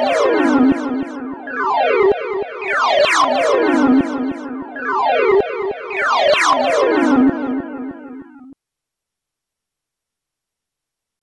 you.